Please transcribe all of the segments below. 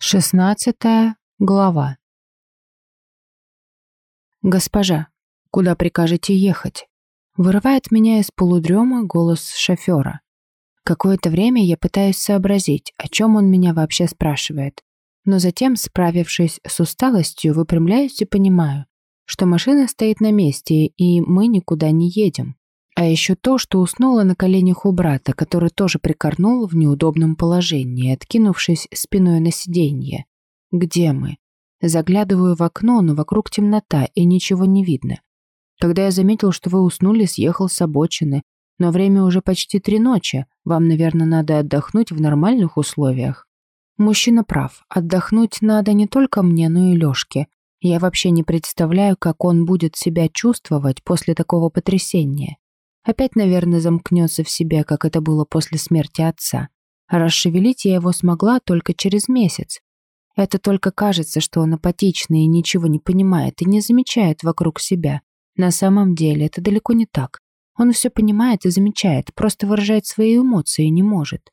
Шестнадцатая глава. «Госпожа, куда прикажете ехать?» Вырывает меня из полудрема голос шофера. Какое-то время я пытаюсь сообразить, о чем он меня вообще спрашивает. Но затем, справившись с усталостью, выпрямляюсь и понимаю, что машина стоит на месте, и мы никуда не едем. А еще то, что уснула на коленях у брата, который тоже прикорнул в неудобном положении, откинувшись спиной на сиденье. Где мы? Заглядываю в окно, но вокруг темнота, и ничего не видно. Когда я заметил, что вы уснули, съехал с обочины. Но время уже почти три ночи. Вам, наверное, надо отдохнуть в нормальных условиях. Мужчина прав. Отдохнуть надо не только мне, но и Лёшке. Я вообще не представляю, как он будет себя чувствовать после такого потрясения. Опять, наверное, замкнется в себе, как это было после смерти отца. Расшевелить я его смогла только через месяц. Это только кажется, что он апатичный и ничего не понимает и не замечает вокруг себя. На самом деле это далеко не так. Он все понимает и замечает, просто выражать свои эмоции не может.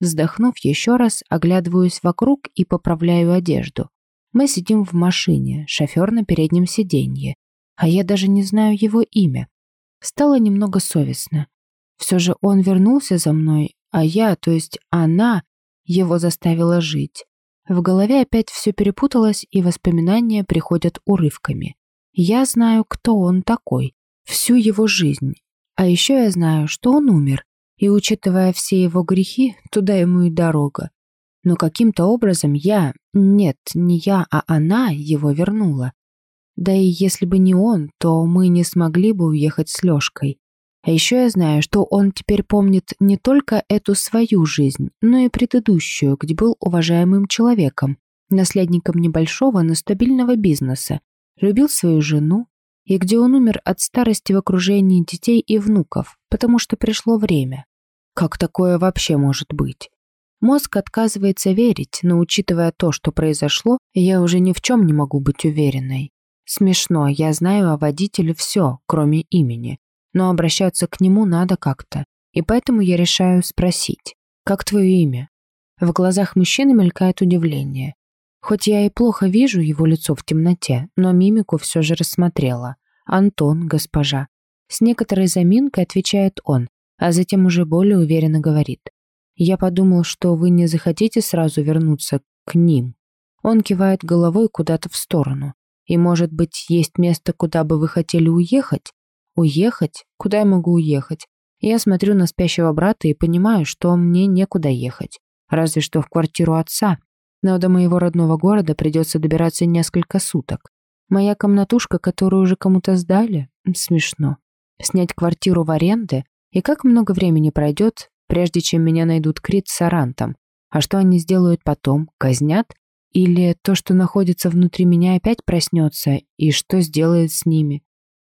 Вздохнув еще раз, оглядываюсь вокруг и поправляю одежду. Мы сидим в машине, шофер на переднем сиденье. А я даже не знаю его имя. Стало немного совестно. Все же он вернулся за мной, а я, то есть она, его заставила жить. В голове опять все перепуталось, и воспоминания приходят урывками. Я знаю, кто он такой, всю его жизнь. А еще я знаю, что он умер, и, учитывая все его грехи, туда ему и дорога. Но каким-то образом я, нет, не я, а она его вернула. Да и если бы не он, то мы не смогли бы уехать с Лёшкой. А еще я знаю, что он теперь помнит не только эту свою жизнь, но и предыдущую, где был уважаемым человеком, наследником небольшого, но стабильного бизнеса, любил свою жену, и где он умер от старости в окружении детей и внуков, потому что пришло время. Как такое вообще может быть? Мозг отказывается верить, но учитывая то, что произошло, я уже ни в чем не могу быть уверенной. Смешно, я знаю о водителе все, кроме имени. Но обращаться к нему надо как-то. И поэтому я решаю спросить. «Как твое имя?» В глазах мужчины мелькает удивление. Хоть я и плохо вижу его лицо в темноте, но мимику все же рассмотрела. «Антон, госпожа». С некоторой заминкой отвечает он, а затем уже более уверенно говорит. «Я подумал, что вы не захотите сразу вернуться к ним». Он кивает головой куда-то в сторону. И, может быть, есть место, куда бы вы хотели уехать? Уехать? Куда я могу уехать? Я смотрю на спящего брата и понимаю, что мне некуда ехать. Разве что в квартиру отца. Но до моего родного города придется добираться несколько суток. Моя комнатушка, которую уже кому-то сдали? Смешно. Снять квартиру в аренде? И как много времени пройдет, прежде чем меня найдут Крит с Арантом? А что они сделают потом? Казнят? Или то, что находится внутри меня, опять проснется, и что сделает с ними?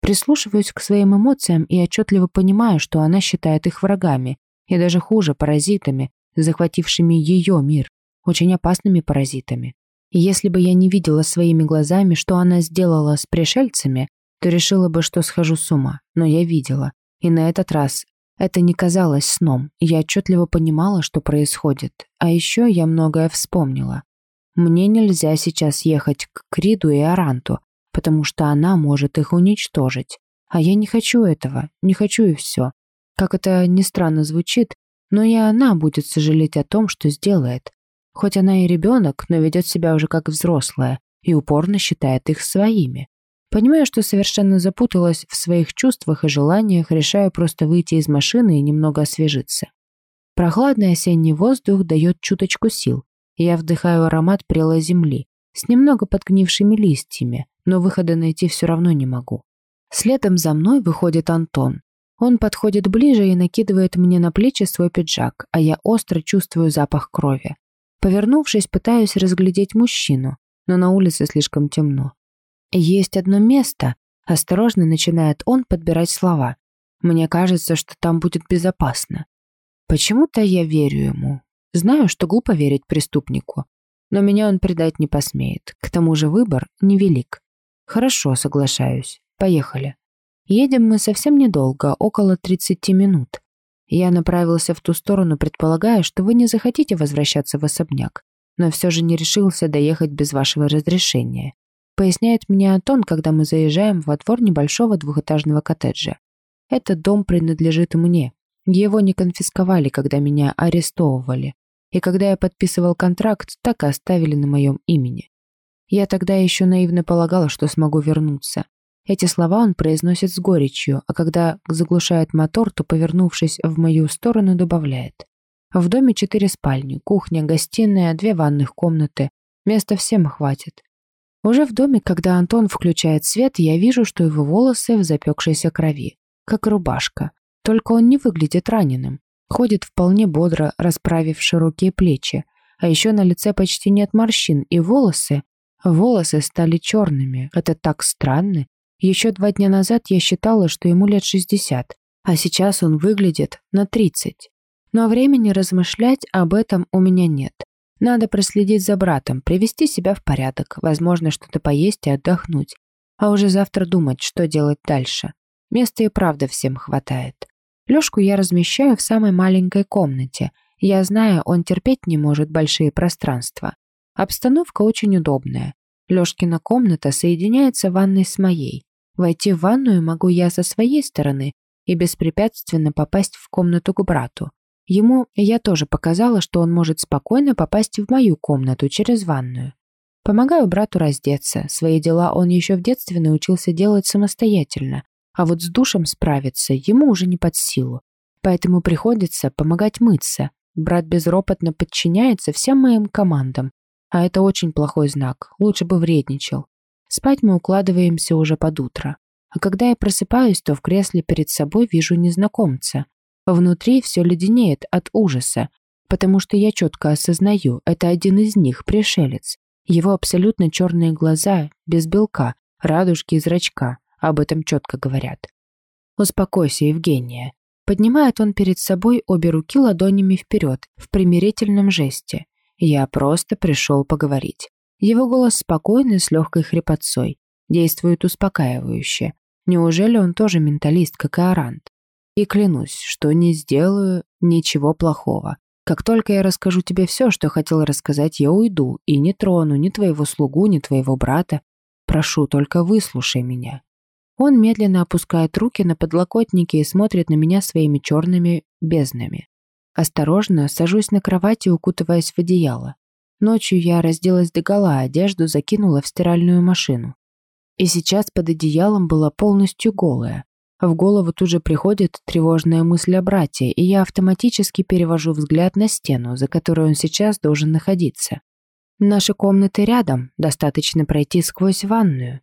Прислушиваюсь к своим эмоциям и отчетливо понимаю, что она считает их врагами, и даже хуже, паразитами, захватившими ее мир, очень опасными паразитами. Если бы я не видела своими глазами, что она сделала с пришельцами, то решила бы, что схожу с ума. Но я видела. И на этот раз это не казалось сном. Я отчетливо понимала, что происходит. А еще я многое вспомнила. Мне нельзя сейчас ехать к Криду и Аранту, потому что она может их уничтожить. А я не хочу этого, не хочу и все. Как это ни странно звучит, но и она будет сожалеть о том, что сделает. Хоть она и ребенок, но ведет себя уже как взрослая и упорно считает их своими. Понимая, что совершенно запуталась в своих чувствах и желаниях, решаю просто выйти из машины и немного освежиться. Прохладный осенний воздух дает чуточку сил, я вдыхаю аромат прелой земли с немного подгнившими листьями, но выхода найти все равно не могу. Следом за мной выходит Антон. Он подходит ближе и накидывает мне на плечи свой пиджак, а я остро чувствую запах крови. Повернувшись, пытаюсь разглядеть мужчину, но на улице слишком темно. Есть одно место, осторожно начинает он подбирать слова. Мне кажется, что там будет безопасно. Почему-то я верю ему, Знаю, что глупо верить преступнику, но меня он предать не посмеет. К тому же выбор невелик. Хорошо, соглашаюсь. Поехали. Едем мы совсем недолго, около 30 минут. Я направился в ту сторону, предполагая, что вы не захотите возвращаться в особняк. но все же не решился доехать без вашего разрешения. Поясняет мне Антон, когда мы заезжаем во двор небольшого двухэтажного коттеджа. Этот дом принадлежит мне. Его не конфисковали, когда меня арестовывали. И когда я подписывал контракт, так и оставили на моем имени. Я тогда еще наивно полагала, что смогу вернуться. Эти слова он произносит с горечью, а когда заглушает мотор, то, повернувшись в мою сторону, добавляет. В доме четыре спальни, кухня, гостиная, две ванных комнаты. Места всем хватит. Уже в доме, когда Антон включает свет, я вижу, что его волосы в запекшейся крови, как рубашка. Только он не выглядит раненым. Ходит вполне бодро, расправив широкие плечи. А еще на лице почти нет морщин, и волосы... Волосы стали черными. Это так странно. Еще два дня назад я считала, что ему лет 60, а сейчас он выглядит на 30. Но времени размышлять об этом у меня нет. Надо проследить за братом, привести себя в порядок, возможно, что-то поесть и отдохнуть. А уже завтра думать, что делать дальше. Места и правда всем хватает. Лёшку я размещаю в самой маленькой комнате. Я знаю, он терпеть не может большие пространства. Обстановка очень удобная. Лёшкина комната соединяется ванной с моей. Войти в ванную могу я со своей стороны и беспрепятственно попасть в комнату к брату. Ему я тоже показала, что он может спокойно попасть в мою комнату через ванную. Помогаю брату раздеться. Свои дела он еще в детстве научился делать самостоятельно, а вот с душем справиться ему уже не под силу. Поэтому приходится помогать мыться. Брат безропотно подчиняется всем моим командам, а это очень плохой знак, лучше бы вредничал. Спать мы укладываемся уже под утро. А когда я просыпаюсь, то в кресле перед собой вижу незнакомца. Внутри все леденеет от ужаса, потому что я четко осознаю, это один из них, пришелец. Его абсолютно черные глаза, без белка, радужки и зрачка, об этом четко говорят. «Успокойся, Евгения». Поднимает он перед собой обе руки ладонями вперед, в примирительном жесте. «Я просто пришел поговорить». Его голос спокойный, с легкой хрипотцой. Действует успокаивающе. Неужели он тоже менталист, как и Арант? И клянусь, что не сделаю ничего плохого. Как только я расскажу тебе все, что хотел рассказать, я уйду и не трону ни твоего слугу, ни твоего брата. Прошу, только выслушай меня». Он медленно опускает руки на подлокотники и смотрит на меня своими черными безднами. Осторожно сажусь на кровати, укутываясь в одеяло. Ночью я разделась догола, одежду закинула в стиральную машину. И сейчас под одеялом была полностью голая. В голову тут же приходит тревожная мысль о брате, и я автоматически перевожу взгляд на стену, за которой он сейчас должен находиться. Наши комнаты рядом, достаточно пройти сквозь ванную.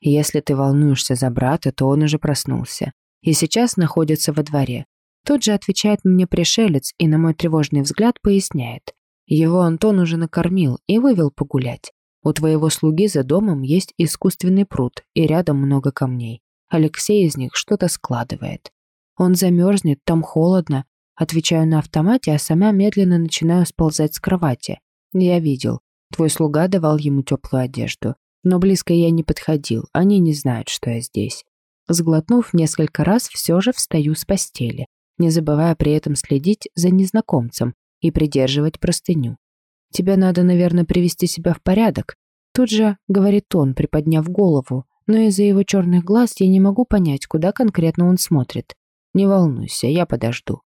Если ты волнуешься за брата, то он уже проснулся. И сейчас находится во дворе. Тут же отвечает мне пришелец и на мой тревожный взгляд поясняет. Его Антон уже накормил и вывел погулять. У твоего слуги за домом есть искусственный пруд, и рядом много камней. Алексей из них что-то складывает. Он замерзнет, там холодно. Отвечаю на автомате, а сама медленно начинаю сползать с кровати. Я видел. Твой слуга давал ему теплую одежду. Но близко я не подходил, они не знают, что я здесь. Сглотнув несколько раз, все же встаю с постели, не забывая при этом следить за незнакомцем, и придерживать простыню. Тебе надо, наверное, привести себя в порядок. Тут же, говорит он, приподняв голову, но из-за его черных глаз я не могу понять, куда конкретно он смотрит. Не волнуйся, я подожду.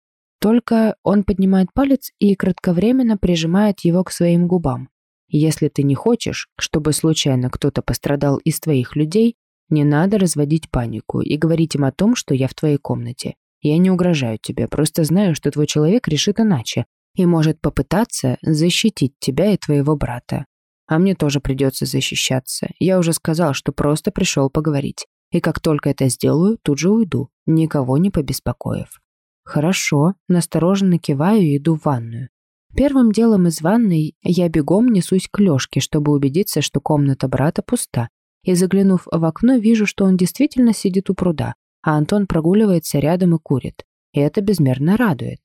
Только он поднимает палец и кратковременно прижимает его к своим губам. Если ты не хочешь, чтобы случайно кто-то пострадал из твоих людей, не надо разводить панику и говорить им о том, что я в твоей комнате. Я не угрожаю тебе, просто знаю, что твой человек решит иначе, и может попытаться защитить тебя и твоего брата. А мне тоже придется защищаться. Я уже сказал, что просто пришел поговорить. И как только это сделаю, тут же уйду, никого не побеспокоив. Хорошо, настороженно киваю и иду в ванную. Первым делом из ванной я бегом несусь к Лёшке, чтобы убедиться, что комната брата пуста. И заглянув в окно, вижу, что он действительно сидит у пруда, а Антон прогуливается рядом и курит. И это безмерно радует.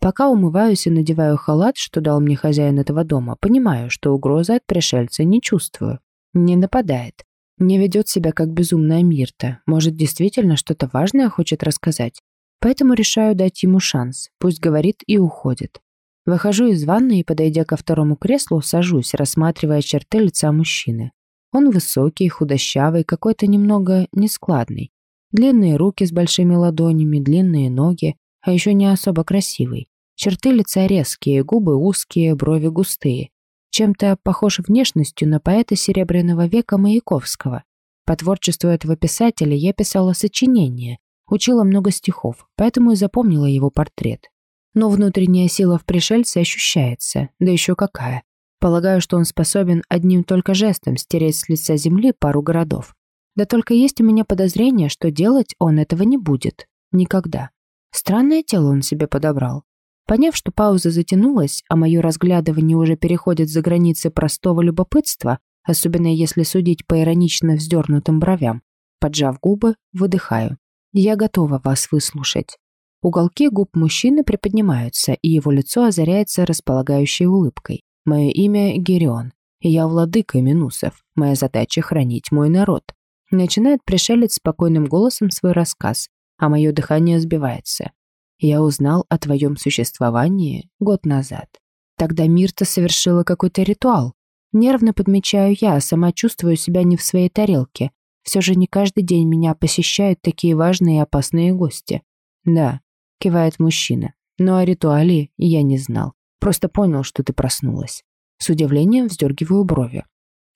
Пока умываюсь и надеваю халат, что дал мне хозяин этого дома, понимаю, что угрозы от пришельца не чувствую. Не нападает. Не ведет себя как безумная Мирта. Может, действительно что-то важное хочет рассказать. Поэтому решаю дать ему шанс. Пусть говорит и уходит. Выхожу из ванны и, подойдя ко второму креслу, сажусь, рассматривая черты лица мужчины. Он высокий, худощавый, какой-то немного нескладный. Длинные руки с большими ладонями, длинные ноги, а еще не особо красивый. Черты лица резкие, губы узкие, брови густые. Чем-то похож внешностью на поэта Серебряного века Маяковского. По творчеству этого писателя я писала сочинения, учила много стихов, поэтому и запомнила его портрет. Но внутренняя сила в пришельце ощущается, да еще какая. Полагаю, что он способен одним только жестом стереть с лица земли пару городов. Да только есть у меня подозрение, что делать он этого не будет. Никогда. Странное тело он себе подобрал. Поняв, что пауза затянулась, а мое разглядывание уже переходит за границы простого любопытства, особенно если судить по иронично вздернутым бровям, поджав губы, выдыхаю. Я готова вас выслушать. Уголки губ мужчины приподнимаются, и его лицо озаряется располагающей улыбкой. Мое имя Герион, и я владыка Минусов. Моя задача — хранить мой народ. Начинает пришелец спокойным голосом свой рассказ, а мое дыхание сбивается. Я узнал о твоем существовании год назад. Тогда Мирта совершила какой-то ритуал. Нервно подмечаю я, сама чувствую себя не в своей тарелке. Все же не каждый день меня посещают такие важные и опасные гости. Да, кивает мужчина. Но о ритуале я не знал. Просто понял, что ты проснулась. С удивлением вздергиваю брови.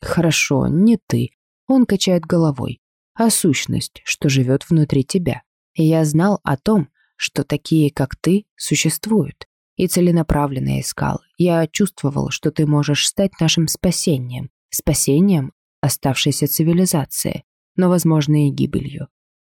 Хорошо, не ты. Он качает головой. А сущность, что живет внутри тебя. Я знал о том, что такие, как ты, существуют. И целенаправленно искал. Я чувствовал, что ты можешь стать нашим спасением. Спасением оставшейся цивилизации, но, возможно, и гибелью.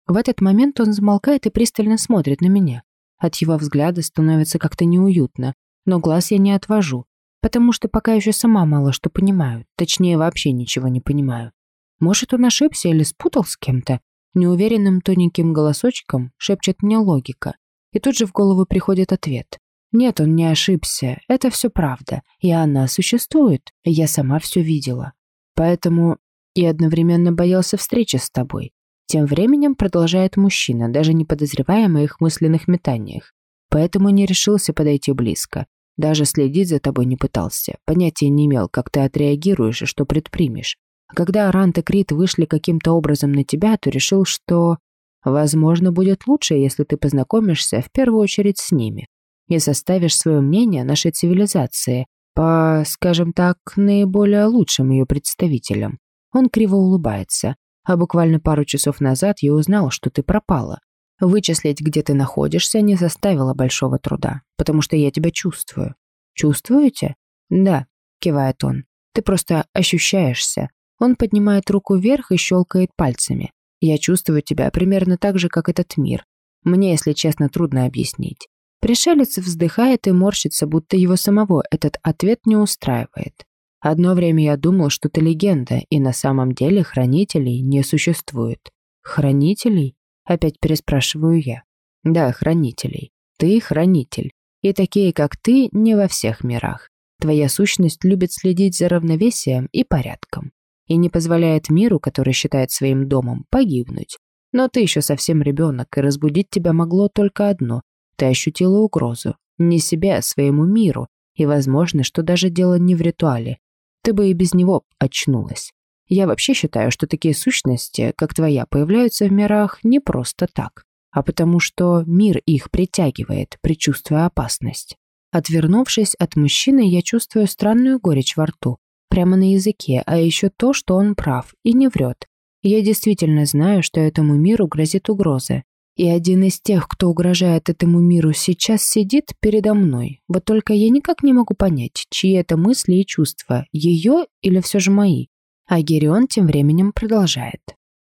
В этот момент он замолкает и пристально смотрит на меня. От его взгляда становится как-то неуютно, но глаз я не отвожу, потому что пока еще сама мало что понимаю, точнее вообще ничего не понимаю. Может, он ошибся или спутал с кем-то? Неуверенным тоненьким голосочком шепчет мне логика, и тут же в голову приходит ответ. Нет, он не ошибся, это все правда, и она существует, я сама все видела. Поэтому и одновременно боялся встречи с тобой. Тем временем продолжает мужчина, даже не подозревая о моих мысленных метаниях. Поэтому не решился подойти близко. Даже следить за тобой не пытался. Понятия не имел, как ты отреагируешь и что предпримешь. А когда Арант и Крит вышли каким-то образом на тебя, то решил, что, возможно, будет лучше, если ты познакомишься в первую очередь с ними и составишь свое мнение о нашей цивилизации по, скажем так, наиболее лучшим ее представителям. Он криво улыбается, а буквально пару часов назад я узнал, что ты пропала. Вычислить, где ты находишься, не составило большого труда, потому что я тебя чувствую. Чувствуете? Да, кивает он. Ты просто ощущаешься. Он поднимает руку вверх и щелкает пальцами. Я чувствую тебя примерно так же, как этот мир. Мне, если честно, трудно объяснить. Пришелец вздыхает и морщится, будто его самого этот ответ не устраивает. Одно время я думал, что ты легенда, и на самом деле хранителей не существует. Хранителей? Опять переспрашиваю я. Да, хранителей. Ты хранитель. И такие, как ты, не во всех мирах. Твоя сущность любит следить за равновесием и порядком. И не позволяет миру, который считает своим домом, погибнуть. Но ты еще совсем ребенок, и разбудить тебя могло только одно. Ты ощутила угрозу. Не себе, а своему миру. И возможно, что даже дело не в ритуале, ты бы и без него очнулась. Я вообще считаю, что такие сущности, как твоя, появляются в мирах не просто так, а потому что мир их притягивает, предчувствуя опасность. Отвернувшись от мужчины, я чувствую странную горечь во рту, прямо на языке, а еще то, что он прав и не врет. Я действительно знаю, что этому миру грозит угроза, и один из тех, кто угрожает этому миру, сейчас сидит передо мной. Вот только я никак не могу понять, чьи это мысли и чувства, ее или все же мои. А Герион тем временем продолжает.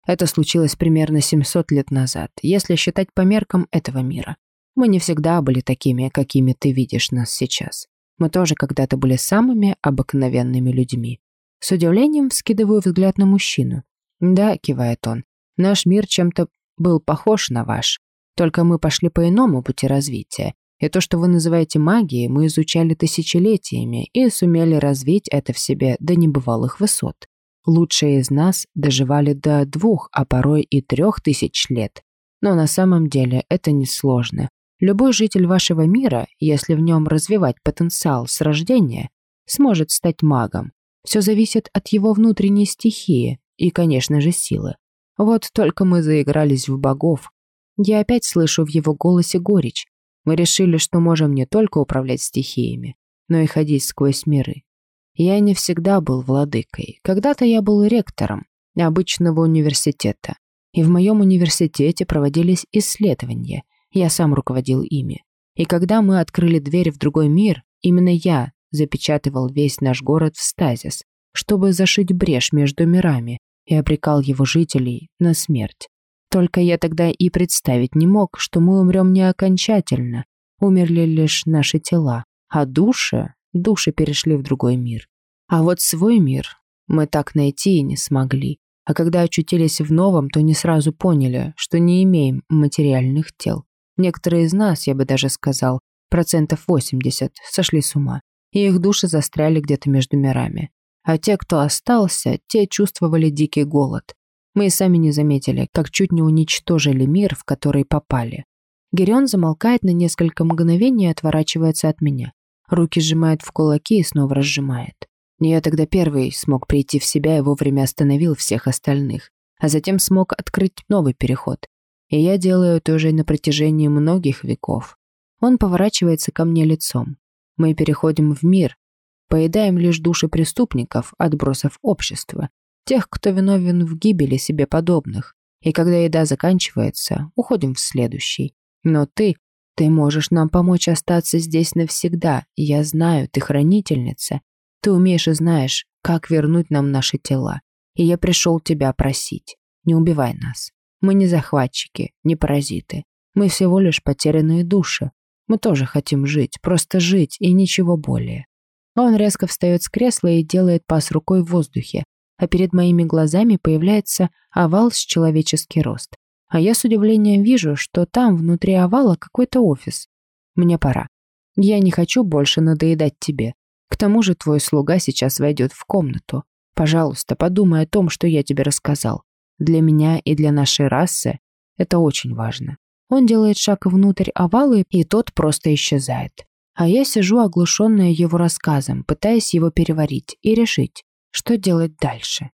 Это случилось примерно 700 лет назад, если считать по меркам этого мира. Мы не всегда были такими, какими ты видишь нас сейчас. Мы тоже когда-то были самыми обыкновенными людьми. С удивлением вскидываю взгляд на мужчину. «Да», — кивает он, — «наш мир чем-то был похож на ваш. Только мы пошли по иному пути развития. И то, что вы называете магией, мы изучали тысячелетиями и сумели развить это в себе до небывалых высот. Лучшие из нас доживали до двух, а порой и трех тысяч лет. Но на самом деле это несложно. Любой житель вашего мира, если в нем развивать потенциал с рождения, сможет стать магом. Все зависит от его внутренней стихии и, конечно же, силы. Вот только мы заигрались в богов. Я опять слышу в его голосе горечь. Мы решили, что можем не только управлять стихиями, но и ходить сквозь миры. Я не всегда был владыкой. Когда-то я был ректором обычного университета. И в моем университете проводились исследования. Я сам руководил ими. И когда мы открыли дверь в другой мир, именно я запечатывал весь наш город в стазис, чтобы зашить брешь между мирами и обрекал его жителей на смерть. Только я тогда и представить не мог, что мы умрем не окончательно, умерли лишь наши тела, а души, души перешли в другой мир. А вот свой мир мы так найти и не смогли. А когда очутились в новом, то не сразу поняли, что не имеем материальных тел. Некоторые из нас, я бы даже сказал, процентов 80, сошли с ума, и их души застряли где-то между мирами. А те, кто остался, те чувствовали дикий голод. Мы и сами не заметили, как чуть не уничтожили мир, в который попали. Герион замолкает на несколько мгновений и отворачивается от меня. Руки сжимает в кулаки и снова разжимает. Я тогда первый смог прийти в себя и вовремя остановил всех остальных, а затем смог открыть новый переход. И я делаю это уже на протяжении многих веков. Он поворачивается ко мне лицом. Мы переходим в мир, поедаем лишь души преступников, отбросов общества, тех, кто виновен в гибели себе подобных. И когда еда заканчивается, уходим в следующий. Но ты, ты можешь нам помочь остаться здесь навсегда. Я знаю, ты хранительница, ты умеешь и знаешь, как вернуть нам наши тела. И я пришел тебя просить. Не убивай нас. Мы не захватчики, не паразиты. Мы всего лишь потерянные души. Мы тоже хотим жить, просто жить и ничего более. Он резко встает с кресла и делает пас рукой в воздухе, а перед моими глазами появляется овал с человеческий рост. А я с удивлением вижу, что там внутри овала какой-то офис. Мне пора. Я не хочу больше надоедать тебе. К тому же твой слуга сейчас войдет в комнату. Пожалуйста, подумай о том, что я тебе рассказал. Для меня и для нашей расы это очень важно. Он делает шаг внутрь овала, и тот просто исчезает. А я сижу, оглушенная его рассказом, пытаясь его переварить и решить, что делать дальше.